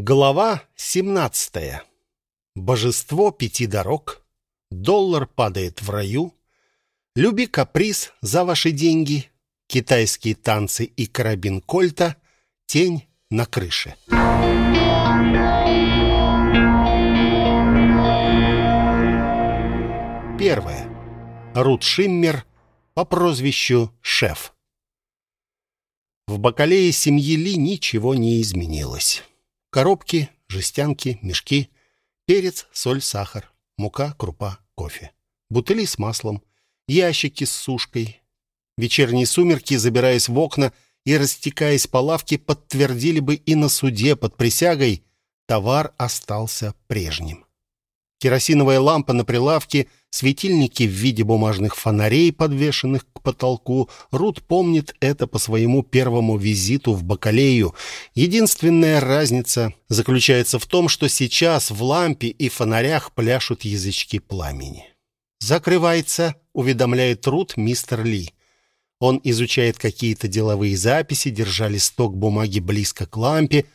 Глава 17. Божество пяти дорог. Доллар падает в раю. Люби каприз за ваши деньги. Китайские танцы и карабин Кольта. Тень на крыше. Первое. Рут Шиммер по прозвищу Шеф. В бакалее семьи Ли ничего не изменилось. Коробки, жестянки, мешки, перец, соль, сахар, мука, крупа, кофе. Бутыли с маслом, ящики с сушкой. Вечерние сумерки, забираясь в окна и растекаясь по лавке, подтвердили бы и на суде под присягой, товар остался прежним. Керосиновая лампа на прилавке, светильники в виде бумажных фонарей, подвешенных к потолку. Рут помнит это по своему первому визиту в Бакалею. Единственная разница заключается в том, что сейчас в лампе и фонарях пляшут язычки пламени. «Закрывается», — уведомляет Рут мистер Ли. Он изучает какие-то деловые записи, держа листок бумаги близко к лампе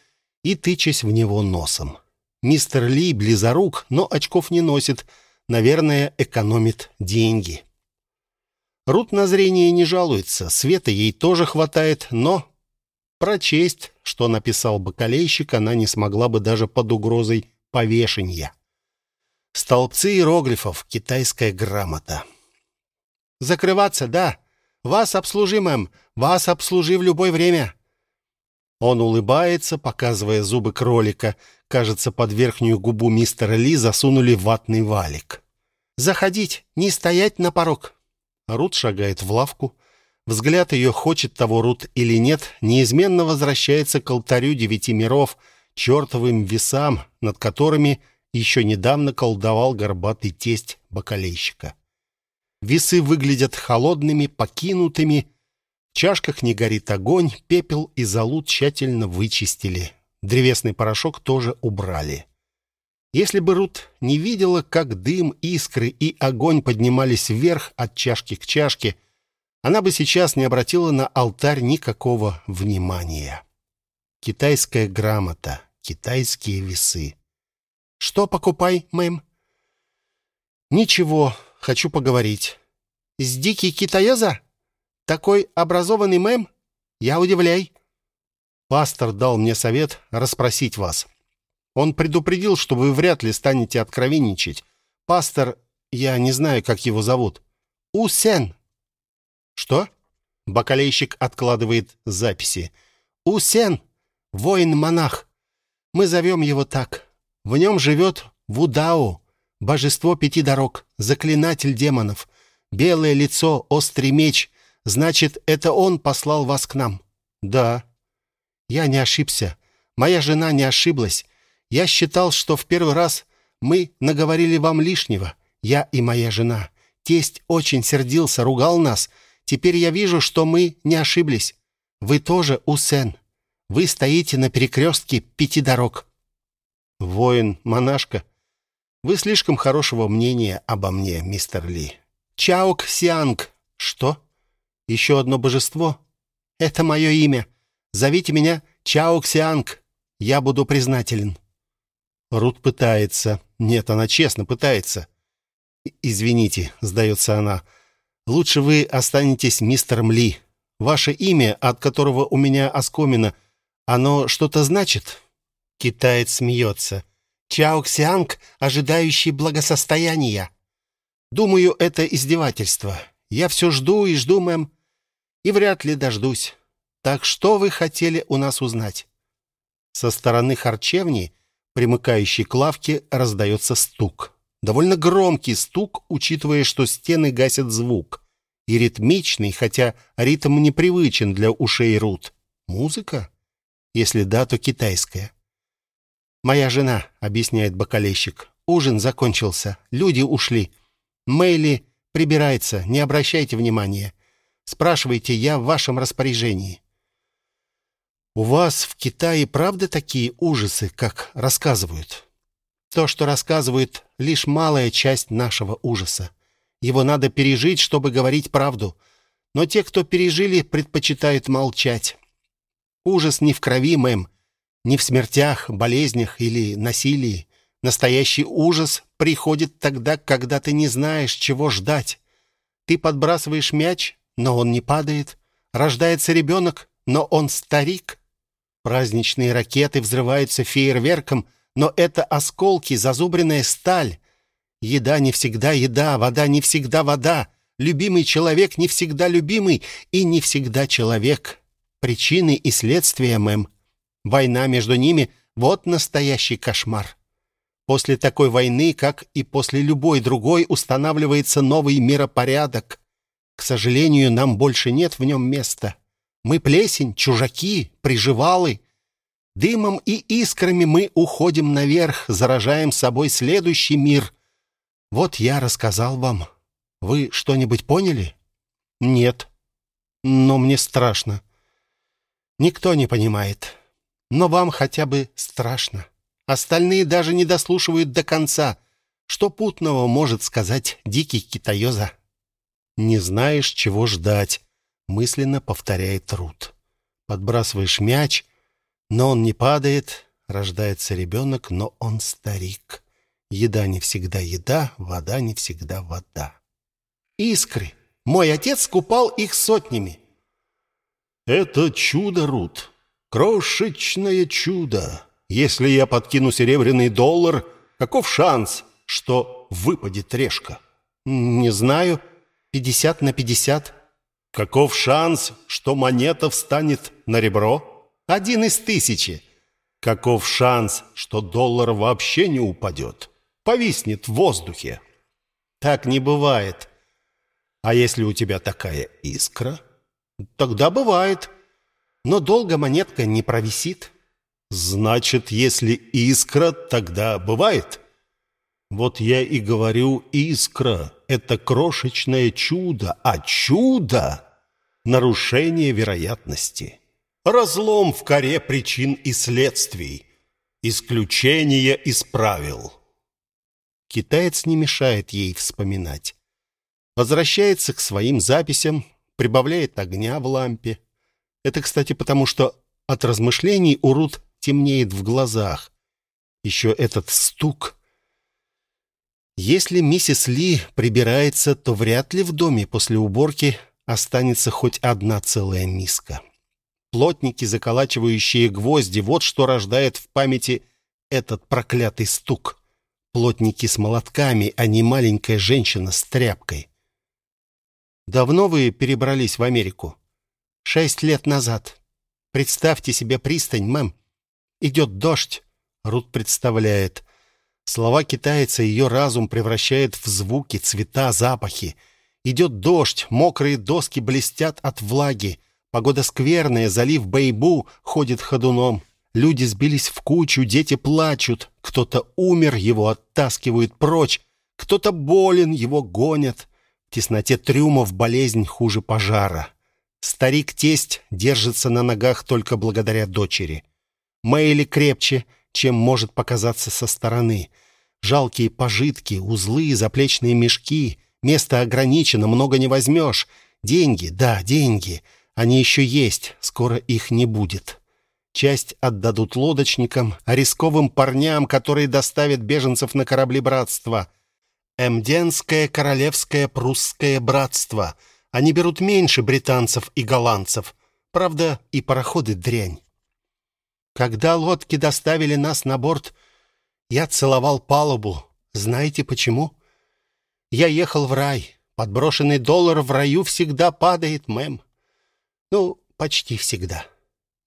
и тычась в него носом. Мистер Ли близорук, но очков не носит. Наверное, экономит деньги. Рут на зрение не жалуется, света ей тоже хватает, но прочесть, что написал бакалейщик, она не смогла бы даже под угрозой повешения. Столбцы иероглифов, китайская грамота. «Закрываться, да. Вас обслужим, мэм. Вас обслужи в любое время». Он улыбается, показывая зубы кролика. Кажется, под верхнюю губу мистера Ли засунули ватный валик. «Заходить, не стоять на порог». Рут шагает в лавку. Взгляд ее, хочет того Рут или нет, неизменно возвращается к алтарю девяти миров, чертовым весам, над которыми еще недавно колдовал горбатый тесть бакалейщика. Весы выглядят холодными, покинутыми, чашках не горит огонь, пепел и золу тщательно вычистили. Древесный порошок тоже убрали. Если бы Рут не видела, как дым, искры и огонь поднимались вверх от чашки к чашке, она бы сейчас не обратила на алтарь никакого внимания. Китайская грамота, китайские весы. «Что покупай, мэм?» «Ничего, хочу поговорить». «С дикий китаяза?» Такой образованный мэм? Я удивляй. Пастор дал мне совет расспросить вас. Он предупредил, что вы вряд ли станете откровенничать. Пастор, я не знаю, как его зовут. Усен. Что? Бакалейщик откладывает записи. Усен, воин-монах. Мы зовем его так. В нем живет Вудао, божество пяти дорог, заклинатель демонов. Белое лицо, острый меч, Значит, это он послал вас к нам? Да. Я не ошибся. Моя жена не ошиблась. Я считал, что в первый раз мы наговорили вам лишнего. Я и моя жена. Тесть очень сердился, ругал нас. Теперь я вижу, что мы не ошиблись. Вы тоже Усен. Вы стоите на перекрестке пяти дорог. Воин, монашка, вы слишком хорошего мнения обо мне, мистер Ли. Чаок Сианг. Что? Еще одно божество? Это мое имя. Зовите меня Чао Ксианг. Я буду признателен. Рут пытается. Нет, она честно пытается. Извините, сдается она. Лучше вы останетесь мистером Ли. Ваше имя, от которого у меня оскомина, оно что-то значит? Китаец смеется. Чао Ксианг, ожидающий благосостояния. Думаю, это издевательство. Я все жду и жду, мэм, и вряд ли дождусь. Так что вы хотели у нас узнать?» Со стороны харчевни, примыкающей к лавке, раздается стук. Довольно громкий стук, учитывая, что стены гасят звук. И ритмичный, хотя ритм непривычен для ушей Рут. Музыка? Если да, то китайская. «Моя жена», — объясняет бокалейщик. «Ужин закончился. Люди ушли. Мэйли Прибирается, не обращайте внимания. Спрашивайте, я в вашем распоряжении. У вас в Китае правда такие ужасы, как рассказывают? То, что рассказывают, лишь малая часть нашего ужаса. Его надо пережить, чтобы говорить правду. Но те, кто пережили, предпочитают молчать. Ужас не в крови, мэм. Не в смертях, болезнях или насилии. Настоящий ужас приходит тогда, когда ты не знаешь, чего ждать. Ты подбрасываешь мяч, но он не падает. Рождается ребенок, но он старик. Праздничные ракеты взрываются фейерверком, но это осколки, зазубренная сталь. Еда не всегда еда, вода не всегда вода. Любимый человек не всегда любимый и не всегда человек. Причины и следствия, мэм. Война между ними — вот настоящий кошмар. После такой войны, как и после любой другой, устанавливается новый миропорядок. К сожалению, нам больше нет в нем места. Мы плесень, чужаки, приживалы. Дымом и искрами мы уходим наверх, заражаем собой следующий мир. Вот я рассказал вам. Вы что-нибудь поняли? Нет. Но мне страшно. Никто не понимает. Но вам хотя бы страшно. Остальные даже не дослушивают до конца. Что путного может сказать дикий китаёза? Не знаешь, чего ждать, мысленно повторяет Рут. Подбрасываешь мяч, но он не падает, рождается ребенок, но он старик. Еда не всегда еда, вода не всегда вода. Искры. Мой отец купал их сотнями. Это чудо, Рут. Крошечное чудо. Если я подкину серебряный доллар, каков шанс, что выпадет решка? Не знаю. Пятьдесят на пятьдесят. Каков шанс, что монета встанет на ребро? Один из тысячи. Каков шанс, что доллар вообще не упадет? Повиснет в воздухе. Так не бывает. А если у тебя такая искра? Тогда бывает. Но долго монетка не провисит. Значит, если искра, тогда бывает. Вот я и говорю, искра — это крошечное чудо, а чудо — нарушение вероятности. Разлом в коре причин и следствий. Исключение из правил. Китаец не мешает ей вспоминать. Возвращается к своим записям, прибавляет огня в лампе. Это, кстати, потому что от размышлений у Рут темнеет в глазах. Еще этот стук. Если миссис Ли прибирается, то вряд ли в доме после уборки останется хоть одна целая миска. Плотники, заколачивающие гвозди, вот что рождает в памяти этот проклятый стук. Плотники с молотками, а не маленькая женщина с тряпкой. «Давно вы перебрались в Америку?» «Шесть лет назад. Представьте себе пристань, мэм. Идет дождь. Рут представляет. Слова китайца ее разум превращает в звуки, цвета, запахи. Идет дождь, мокрые доски блестят от влаги. Погода скверная, залив Бэйбу ходит ходуном. Люди сбились в кучу, дети плачут. Кто-то умер, его оттаскивают прочь. Кто-то болен, его гонят. В тесноте трюмов болезнь хуже пожара. Старик-тесть держится на ногах только благодаря дочери. Мэйли крепче, чем может показаться со стороны. Жалкие пожитки, узлы, заплечные мешки. Место ограничено, много не возьмешь. Деньги, да, деньги. Они еще есть, скоро их не будет. Часть отдадут лодочникам, а рисковым парням, которые доставят беженцев на корабли братства. Эмденское королевское прусское братство. Они берут меньше британцев и голландцев. Правда, и пароходы дрянь. Когда лодки доставили нас на борт, я целовал палубу. Знаете почему? Я ехал в рай. Подброшенный доллар в раю всегда падает, мэм. Ну, почти всегда.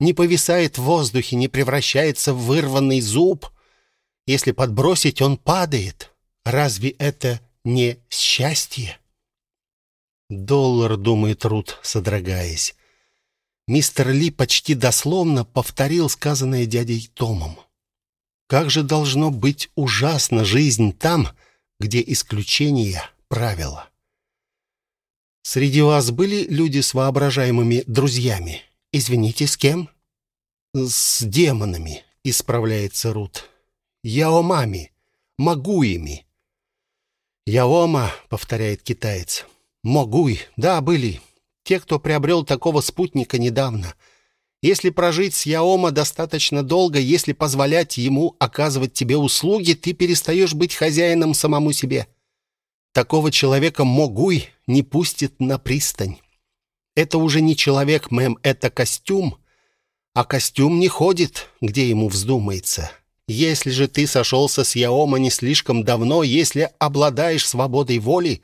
Не повисает в воздухе, не превращается в вырванный зуб. Если подбросить, он падает. Разве это не счастье? Доллар, думает Рут, содрогаясь. Мистер Ли почти дословно повторил сказанное дядей Томом. Как же должно быть ужасна жизнь там, где исключения правила. Среди вас были люди с воображаемыми друзьями. Извините, с кем? С демонами, исправляется Рут. Яомами, магуями. Яома, повторяет китаец. Могуй, да, были. Те, кто приобрел такого спутника недавно. Если прожить с Яома достаточно долго, если позволять ему оказывать тебе услуги, ты перестаешь быть хозяином самому себе. Такого человека Могуй не пустит на пристань. Это уже не человек, мэм, это костюм. А костюм не ходит, где ему вздумается. Если же ты сошелся с Яома не слишком давно, если обладаешь свободой воли,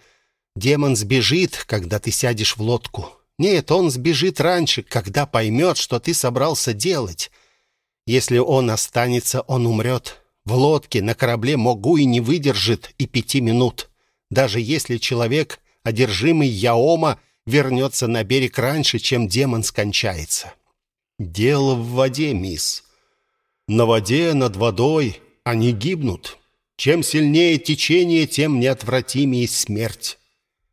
демон сбежит, когда ты сядешь в лодку. Нет, он сбежит раньше, когда поймет, что ты собрался делать. Если он останется, он умрет. В лодке на корабле Могуи не выдержит и пяти минут. Даже если человек, одержимый Яома, вернется на берег раньше, чем демон скончается. Дело в воде, мисс. На воде, над водой они гибнут. Чем сильнее течение, тем неотвратимее смерть.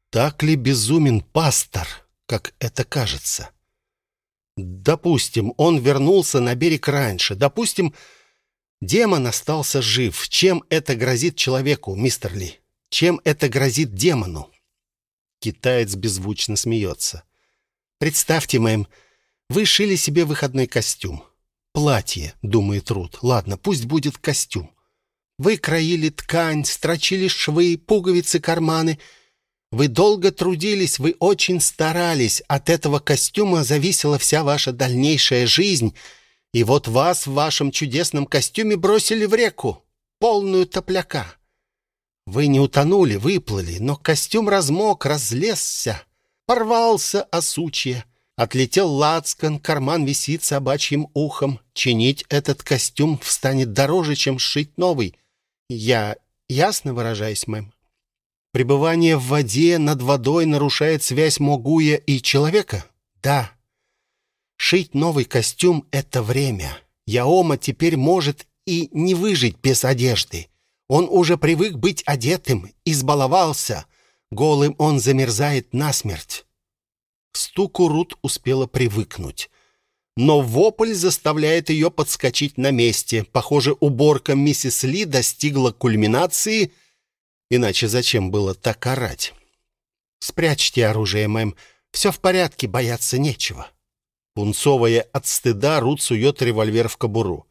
Так ли безумен пастор, как это кажется? Допустим, он вернулся на берег раньше. Допустим, демон остался жив. Чем это грозит человеку, мистер Ли? Чем это грозит демону? Китаец беззвучно смеется. Представьте, мэм, вы шили себе выходной костюм. Платье, думает Рут. Ладно, пусть будет костюм. Вы краили ткань, строчили швы, пуговицы, карманы. Вы долго трудились, вы очень старались. От этого костюма зависела вся ваша дальнейшая жизнь. И вот вас в вашем чудесном костюме бросили в реку, полную топляка. Вы не утонули, выплыли, но костюм размок, разлезся, порвался осучье. Отлетел лацкан, карман висит собачьим ухом. Чинить этот костюм станет дороже, чем сшить новый. Я ясно выражаюсь, мэм? Пребывание в воде над водой нарушает связь Могуя и человека? Да. Шить новый костюм — это время. Яома теперь может и не выжить без одежды. Он уже привык быть одетым, избаловался. Голым он замерзает насмерть. К стуку Рут успела привыкнуть. Но вопль заставляет ее подскочить на месте. Похоже, уборка миссис Ли достигла кульминации, иначе зачем было так орать? «Спрячьте оружие, мэм. Все в порядке, бояться нечего». Пунцовая от стыда, Рут сует револьвер в кобуру.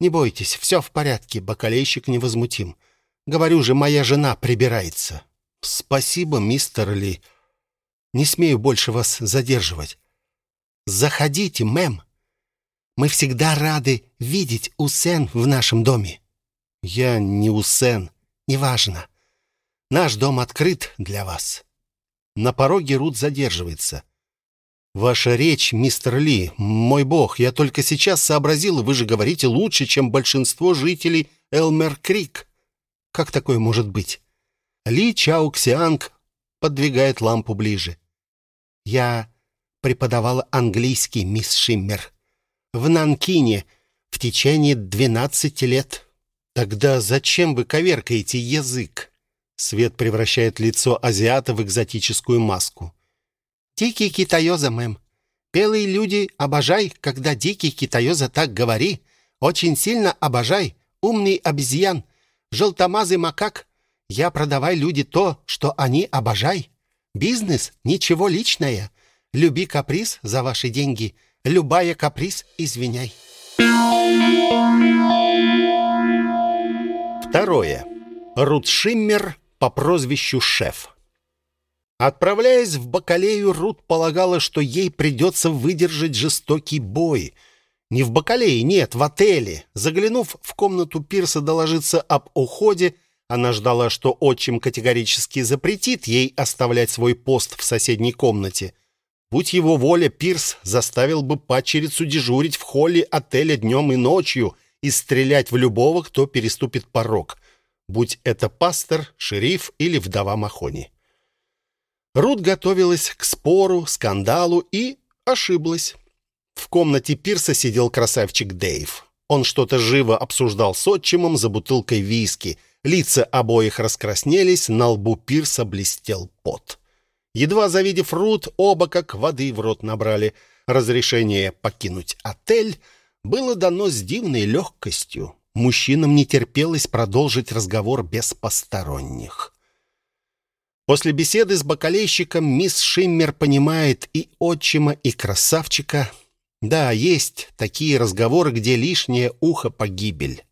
Не бойтесь, все в порядке, бакалейщик невозмутим. Говорю же, моя жена прибирается. Спасибо, мистер Ли. Не смею больше вас задерживать. Заходите, мэм. Мы всегда рады видеть Усен в нашем доме. Я не Усен, неважно. Наш дом открыт для вас. На пороге Рут задерживается. Ваша речь, мистер Ли, мой бог, я только сейчас сообразил, вы же говорите лучше, чем большинство жителей Элмер-Крик. Как такое может быть? Ли Чауксианг подвигает лампу ближе. Я преподавала английский, мисс Шиммер, в Нанкине в течение двенадцати лет. Тогда зачем вы коверкаете язык? Свет превращает лицо азиата в экзотическую маску. Дикий китаёза, мэм. Белые люди, обожай, когда дикий китаёза так говори. Очень сильно обожай. Умный обезьян, желтомазый макак. Я продавай люди то, что они обожай. Бизнес — ничего личное. Люби каприз за ваши деньги. Любая каприз, извиняй. Второе. Рут Шиммер по прозвищу Шеф. Отправляясь в Бакалею, Рут полагала, что ей придется выдержать жестокий бой. Не в Бакалее, нет, в отеле. Заглянув в комнату Пирса доложиться об уходе, она ждала, что отчим категорически запретит ей оставлять свой пост в соседней комнате. Будь его воля, Пирс заставил бы пачерицу дежурить в холле отеля днем и ночью и стрелять в любого, кто переступит порог, будь это пастор, шериф или вдова Махони. Рут готовилась к спору, скандалу и ошиблась. В комнате пирса сидел красавчик Дэйв. Он что-то живо обсуждал с отчимом за бутылкой виски. Лица обоих раскраснелись, на лбу пирса блестел пот. Едва завидев Рут, оба как воды в рот набрали. Разрешение покинуть отель было дано с дивной легкостью. Мужчинам не терпелось продолжить разговор без посторонних. После беседы с бакалейщиком мисс Шиммер понимает и отчима, и красавчика. Да, есть такие разговоры, где лишнее ухо погибель.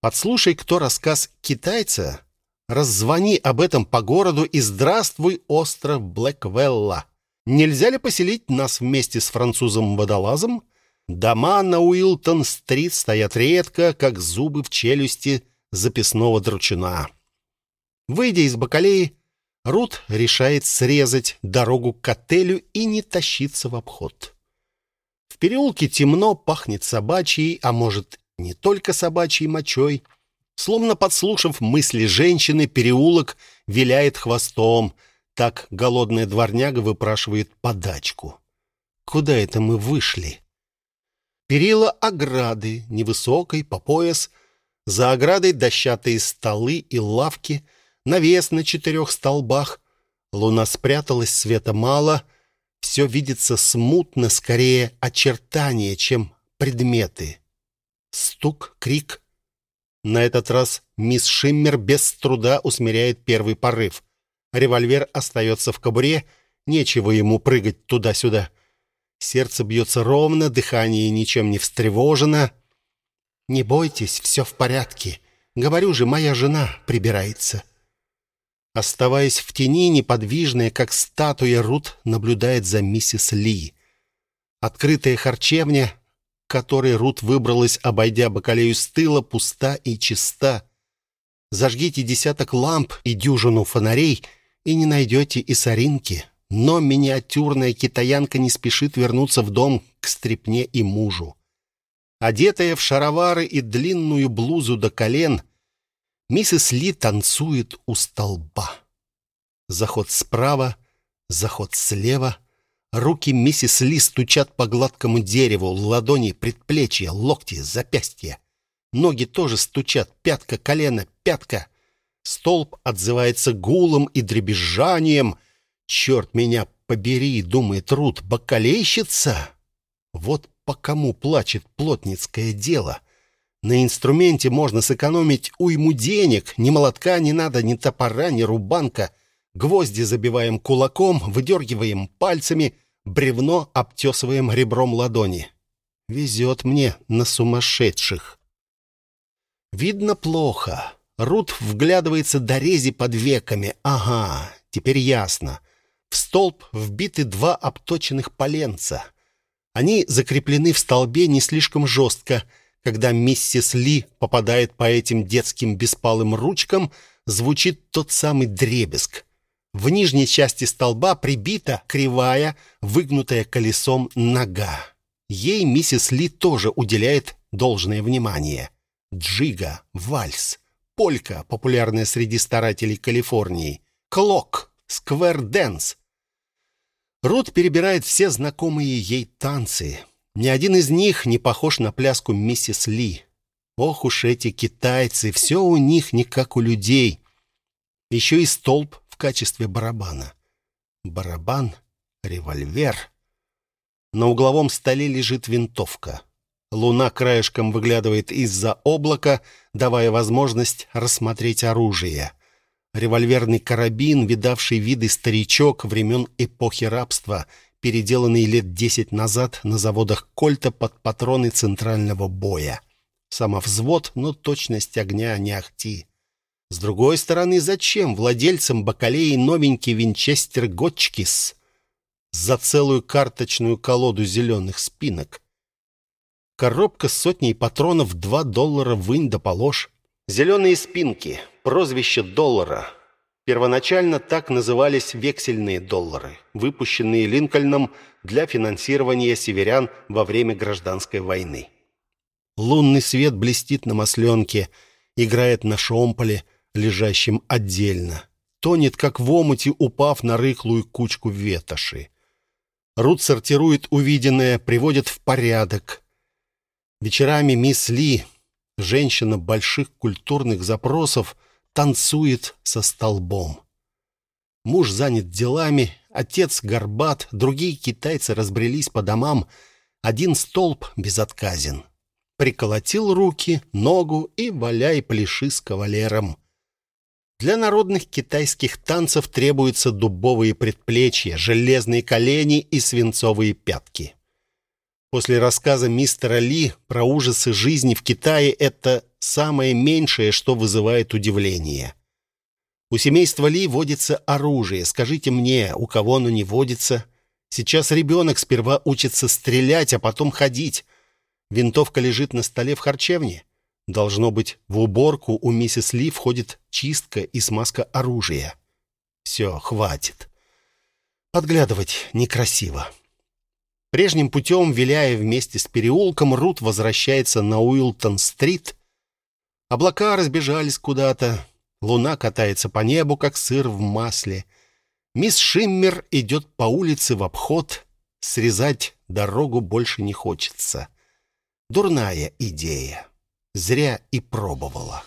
Подслушай кто рассказ китайца, раззвони об этом по городу и здравствуй, остров Блэквелла. Нельзя ли поселить нас вместе с французом-водолазом? Дома на Уилтон-стрит стоят редко, как зубы в челюсти записного дручуна. Выйдя из бакалеи, Рут решает срезать дорогу к отелю и не тащиться в обход. В переулке темно, пахнет собачьей, а может, не только собачьей мочой. Словно подслушав мысли женщины, переулок виляет хвостом. Так голодная дворняга выпрашивает подачку. Куда это мы вышли? Перила ограды, невысокой, по пояс. За оградой дощатые столы и лавки — навес на четырех столбах. Луна спряталась, света мало. Все видится смутно, скорее очертания, чем предметы. Стук, крик. На этот раз мисс Шиммер без труда усмиряет первый порыв. Револьвер остается в кобуре, нечего ему прыгать туда-сюда. Сердце бьется ровно, дыхание ничем не встревожено. «Не бойтесь, все в порядке. Говорю же, моя жена прибирается». Оставаясь в тени, неподвижная, как статуя, Рут наблюдает за миссис Ли. Открытая харчевня, которой Рут выбралась, обойдя бакалею с тыла, пуста и чиста. Зажгите десяток ламп и дюжину фонарей, и не найдете и соринки. Но миниатюрная китаянка не спешит вернуться в дом к стрепне и мужу. Одетая в шаровары и длинную блузу до колен, Миссис Ли танцует у столба. Заход справа, заход слева. Руки миссис Ли стучат по гладкому дереву, ладони, предплечья, локти, запястья. Ноги тоже стучат, пятка, колено, пятка. Столб отзывается гулом и дребезжанием. «Черт меня побери!» — думает Рут. «Бакалейщица?» Вот по кому плачет плотницкое дело — на инструменте можно сэкономить уйму денег. Ни молотка не надо, ни топора, ни рубанка. Гвозди забиваем кулаком, выдергиваем пальцами, бревно обтесываем ребром ладони. Везет мне на сумасшедших. Видно плохо. Рут вглядывается до рези под веками. Ага, теперь ясно. В столб вбиты два обточенных поленца. Они закреплены в столбе не слишком жестко — когда миссис Ли попадает по этим детским беспалым ручкам, звучит тот самый дребезг. В нижней части столба прибита кривая, выгнутая колесом нога. Ей миссис Ли тоже уделяет должное внимание. Джига, вальс, полька, популярная среди старателей Калифорнии, клог, сквер-дэнс. Рут перебирает все знакомые ей танцы — ни один из них не похож на пляску миссис Ли. Ох уж эти китайцы, все у них не как у людей. Еще и столб в качестве барабана. Барабан, револьвер. На угловом столе лежит винтовка. Луна краешком выглядывает из-за облака, давая возможность рассмотреть оружие. Револьверный карабин, видавший виды старичок времен эпохи рабства, переделанный лет десять назад на заводах Кольта под патроны центрального боя. Самовзвод, но точность огня не ахти. С другой стороны, зачем владельцам бакалеи новенький винчестер Готчкис за целую карточную колоду зеленых спинок? Коробка с сотней патронов, два доллара вынь да положь. Зеленые спинки, прозвище доллара — Первоначально так назывались вексельные доллары, выпущенные Линкольном для финансирования северян во время гражданской войны. Лунный свет блестит на масленке, играет на шомполе, лежащем отдельно. Тонет, как в омуте, упав на рыхлую кучку ветоши. Рут сортирует увиденное, приводит в порядок. Вечерами мисс Ли, женщина больших культурных запросов, танцует со столбом. Муж занят делами, отец горбат, другие китайцы разбрелись по домам. Один столб безотказен. Приколотил руки, ногу и валяй пляши с кавалером. Для народных китайских танцев требуются дубовые предплечья, железные колени и свинцовые пятки. После рассказа мистера Ли про ужасы жизни в Китае это самое меньшее, что вызывает удивление. У семейства Ли водится оружие. Скажите мне, у кого оно не водится? Сейчас ребенок сперва учится стрелять, а потом ходить. Винтовка лежит на столе в харчевне. Должно быть, в уборку у миссис Ли входит чистка и смазка оружия. Все, хватит. Подглядывать некрасиво. Прежним путем, виляя вместе с переулком, Рут возвращается на Уилтон-стрит. Облака разбежались куда-то. Луна катается по небу, как сыр в масле. Мисс Шиммер идет по улице в обход. Срезать дорогу больше не хочется. Дурная идея. Зря и пробовала.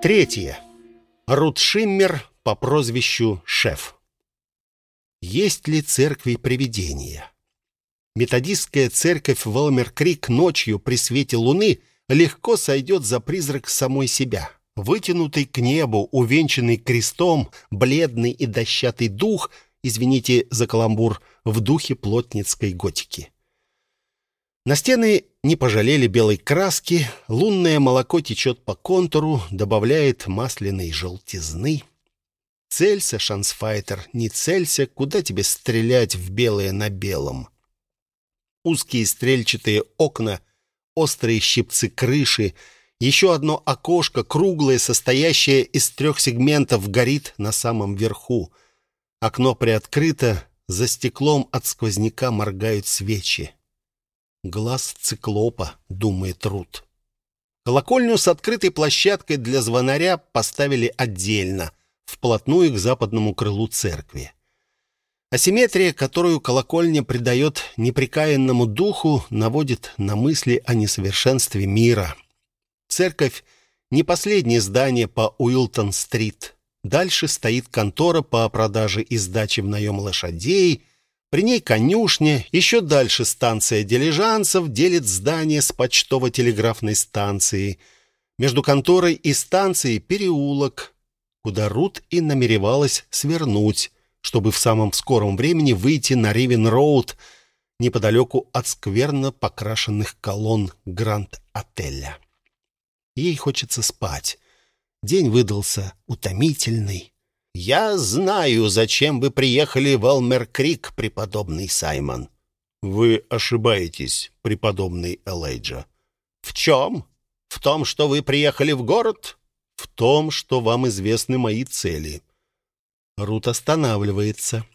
Третье. Рут Шиммер по прозвищу Шеф. Есть ли церкви привидения? Методистская церковь Волмер-Крик ночью при свете луны легко сойдет за призрак самой себя. Вытянутый к небу, увенчанный крестом, бледный и дощатый дух, извините за каламбур, в духе плотницкой готики. На стены не пожалели белой краски, лунное молоко течет по контуру, добавляет масляной желтизны. Целься, шансфайтер, не целься, куда тебе стрелять в белое на белом. Узкие стрельчатые окна, острые щипцы крыши, еще одно окошко, круглое, состоящее из трех сегментов, горит на самом верху. Окно приоткрыто, за стеклом от сквозняка моргают свечи. Глаз циклопа, думает Рут. Колокольню с открытой площадкой для звонаря поставили отдельно, вплотную к западному крылу церкви. Асимметрия, которую колокольня придает неприкаянному духу, наводит на мысли о несовершенстве мира. Церковь — не последнее здание по Уилтон-стрит. Дальше стоит контора по продаже и сдаче в наем лошадей — при ней конюшня, еще дальше станция дилижансов делит здание с почтово-телеграфной станцией. Между конторой и станцией переулок, куда Рут и намеревалась свернуть, чтобы в самом скором времени выйти на Ривен-роуд, неподалеку от скверно покрашенных колонн Гранд-отеля. Ей хочется спать. День выдался утомительный. «Я знаю, зачем вы приехали в Элмер-Крик, преподобный Саймон». «Вы ошибаетесь, преподобный Элейджа». «В чем? В том, что вы приехали в город?» «В том, что вам известны мои цели». Рут останавливается.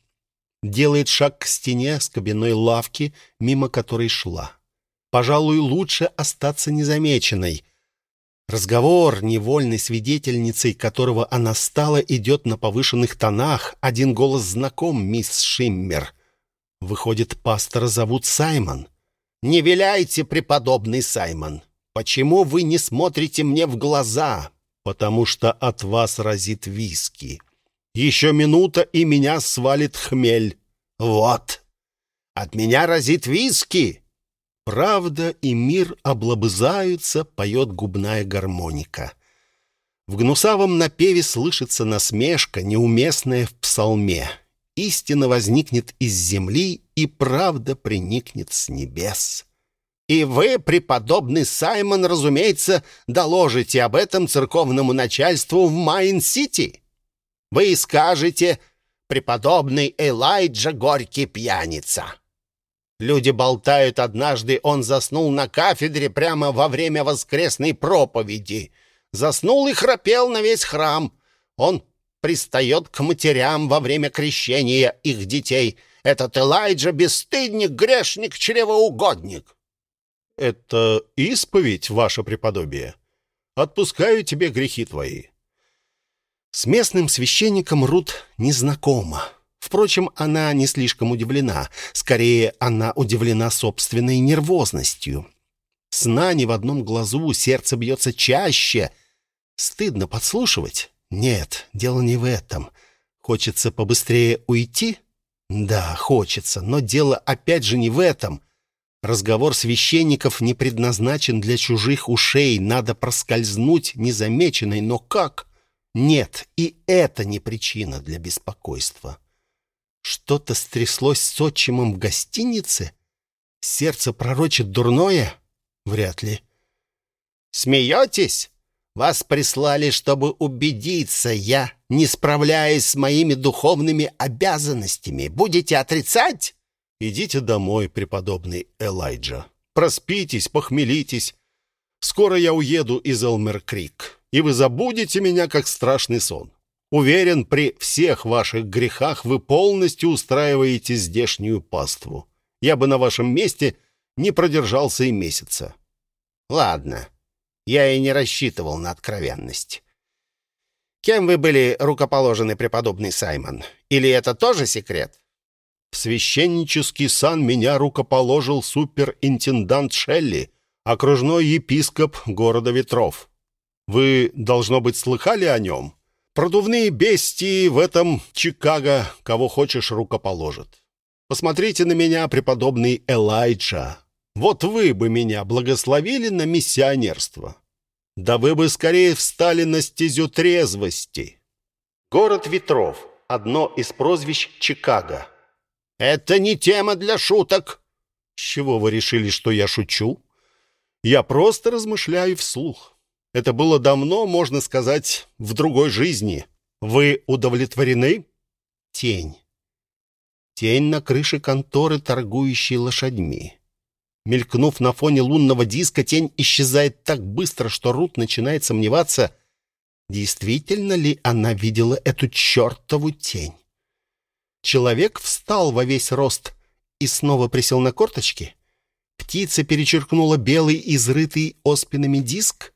Делает шаг к стене с кабиной лавки, мимо которой шла. Пожалуй, лучше остаться незамеченной. Разговор невольной свидетельницей, которого она стала, идет на повышенных тонах. Один голос знаком, мисс Шиммер. Выходит, пастора зовут Саймон. «Не виляйте, преподобный Саймон! Почему вы не смотрите мне в глаза? Потому что от вас разит виски. Еще минута, и меня свалит хмель. Вот! От меня разит виски!» Правда и мир облобызаются, поет губная гармоника. В гнусавом напеве слышится насмешка, неуместная в псалме. Истина возникнет из земли, и правда приникнет с небес. И вы, преподобный Саймон, разумеется, доложите об этом церковному начальству в Майн-Сити. Вы скажете, преподобный Элайджа горький пьяница. Люди болтают, однажды он заснул на кафедре прямо во время воскресной проповеди. Заснул и храпел на весь храм. Он пристает к матерям во время крещения их детей. Этот Элайджа — бесстыдник, грешник, чревоугодник. — Это исповедь, ваше преподобие. Отпускаю тебе грехи твои. С местным священником Рут незнакома. Впрочем, она не слишком удивлена. Скорее, она удивлена собственной нервозностью. Сна не в одном глазу, сердце бьется чаще. Стыдно подслушивать? Нет, дело не в этом. Хочется побыстрее уйти? Да, хочется, но дело опять же не в этом. Разговор священников не предназначен для чужих ушей, надо проскользнуть незамеченной, но как? Нет, и это не причина для беспокойства. Что-то стряслось с отчимом в гостинице? Сердце пророчит дурное? Вряд ли. Смеетесь? Вас прислали, чтобы убедиться, я не справляюсь с моими духовными обязанностями. Будете отрицать? Идите домой, преподобный Элайджа. Проспитесь, похмелитесь. Скоро я уеду из Элмер-Крик, и вы забудете меня, как страшный сон. Уверен, при всех ваших грехах вы полностью устраиваете здешнюю паству. Я бы на вашем месте не продержался и месяца. Ладно, я и не рассчитывал на откровенность. Кем вы были рукоположены, преподобный Саймон? Или это тоже секрет? В священнический сан меня рукоположил суперинтендант Шелли, окружной епископ города Ветров. Вы, должно быть, слыхали о нем? Продувные бестии в этом Чикаго кого хочешь рукоположат. Посмотрите на меня, преподобный Элайджа. Вот вы бы меня благословили на миссионерство. Да вы бы скорее встали на стезю трезвости. Город ветров. Одно из прозвищ Чикаго. Это не тема для шуток. С чего вы решили, что я шучу? Я просто размышляю вслух. Это было давно, можно сказать, в другой жизни. Вы удовлетворены? Тень. Тень на крыше конторы, торгующей лошадьми. Мелькнув на фоне лунного диска, тень исчезает так быстро, что Рут начинает сомневаться, действительно ли она видела эту чертову тень. Человек встал во весь рост и снова присел на корточки. Птица перечеркнула белый, изрытый оспинами диск.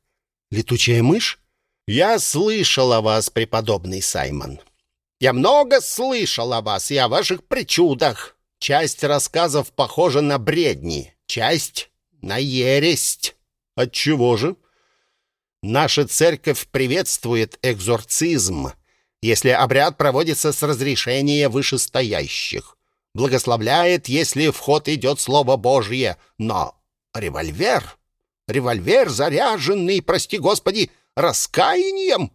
Летучая мышь? «Я слышал о вас, преподобный Саймон. Я много слышал о вас и о ваших причудах. Часть рассказов похожа на бредни часть на ересь. Отчего же? Наша церковь приветствует экзорцизм, если обряд проводится с разрешения вышестоящих. Благословляет, если в ход идет Слово Божье. Но револьвер, револьвер, заряженный, прости Господи, раскаянием,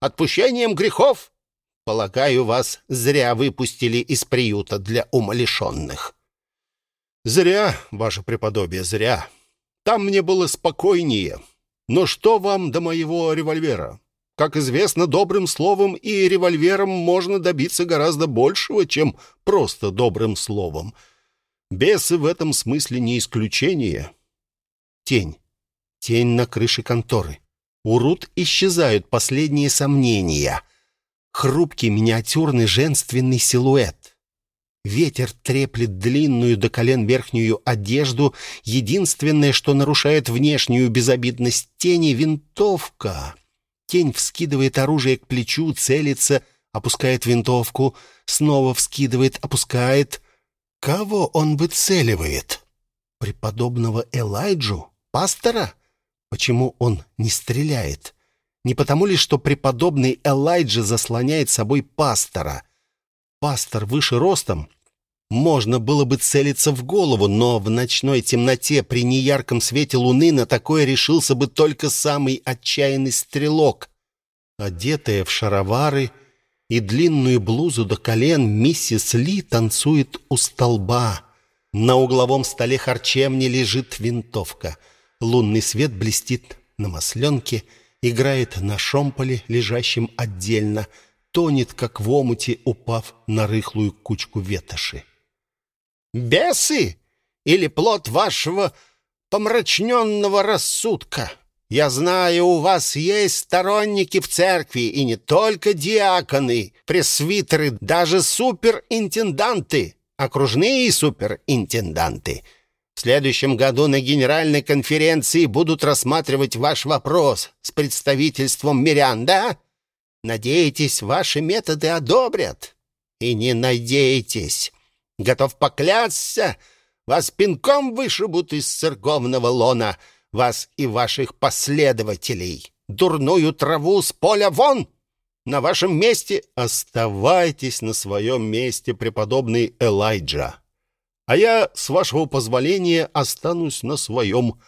отпущением грехов, полагаю, вас зря выпустили из приюта для умалишенных. Зря, ваше преподобие, зря. Там мне было спокойнее. Но что вам до моего револьвера? Как известно, добрым словом и револьвером можно добиться гораздо большего, чем просто добрым словом. Бесы в этом смысле не исключение. Тень. Тень на крыше конторы. У Рут исчезают последние сомнения. Хрупкий миниатюрный женственный силуэт. Ветер треплет длинную до колен верхнюю одежду. Единственное, что нарушает внешнюю безобидность тени — винтовка. Тень вскидывает оружие к плечу, целится, опускает винтовку, снова вскидывает, опускает. Кого он выцеливает? Преподобного Элайджу? Пастора? Почему он не стреляет? Не потому ли, что преподобный Элайджа заслоняет собой пастора? Пастор выше ростом, можно было бы целиться в голову, но в ночной темноте при неярком свете луны на такое решился бы только самый отчаянный стрелок. Одетая в шаровары и длинную блузу до колен, миссис Ли танцует у столба. На угловом столе харчевни лежит винтовка. Лунный свет блестит на масленке, играет на шомполе, лежащем отдельно, тонет, как в омуте, упав на рыхлую кучку ветоши. Бесы или плод вашего помрачненного рассудка? Я знаю, у вас есть сторонники в церкви, и не только диаконы, пресвитеры, даже суперинтенданты, окружные суперинтенданты. В следующем году на генеральной конференции будут рассматривать ваш вопрос с представительством мирян, да? Надеетесь, ваши методы одобрят? И не надейтесь. Готов поклясться, вас пинком вышибут из церковного лона, вас и ваших последователей. Дурную траву с поля вон! На вашем месте оставайтесь на своем месте, преподобный Элайджа. А я, с вашего позволения, останусь на своем.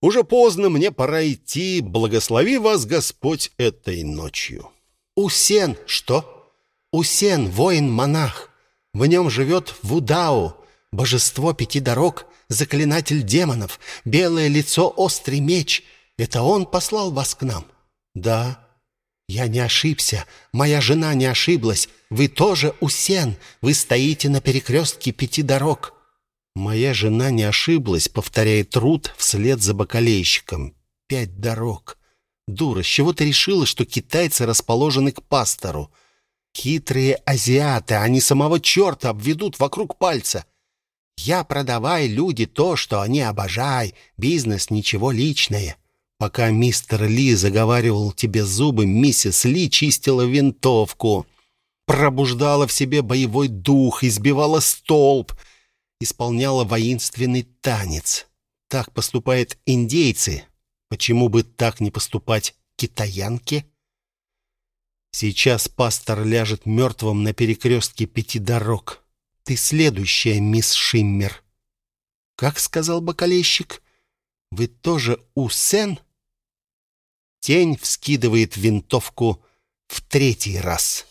Уже поздно, мне пора идти. Благослови вас Господь этой ночью. Усен, что? Усен, воин-монах. В нем живет Вудау, божество пяти дорог, заклинатель демонов, белое лицо, острый меч. Это он послал вас к нам? Да. Я не ошибся, моя жена не ошиблась. Вы тоже Усен, вы стоите на перекрестке пяти дорог. Моя жена не ошиблась, повторяет Рут вслед за бакалейщиком. Пять дорог. Дура, с чего ты решила, что китайцы расположены к пастору? Хитрые азиаты, они самого черта обведут вокруг пальца. Я продавай люди то, что они обожай. Бизнес ничего личное. Пока мистер Ли заговаривал тебе зубы, миссис Ли чистила винтовку, пробуждала в себе боевой дух, избивала столб, исполняла воинственный танец. Так поступают индейцы. Почему бы так не поступать китаянке? Сейчас пастор ляжет мертвым на перекрестке пяти дорог. Ты следующая, мисс Шиммер. Как сказал бокалейщик, вы тоже Усен? Тень вскидывает винтовку в третий раз.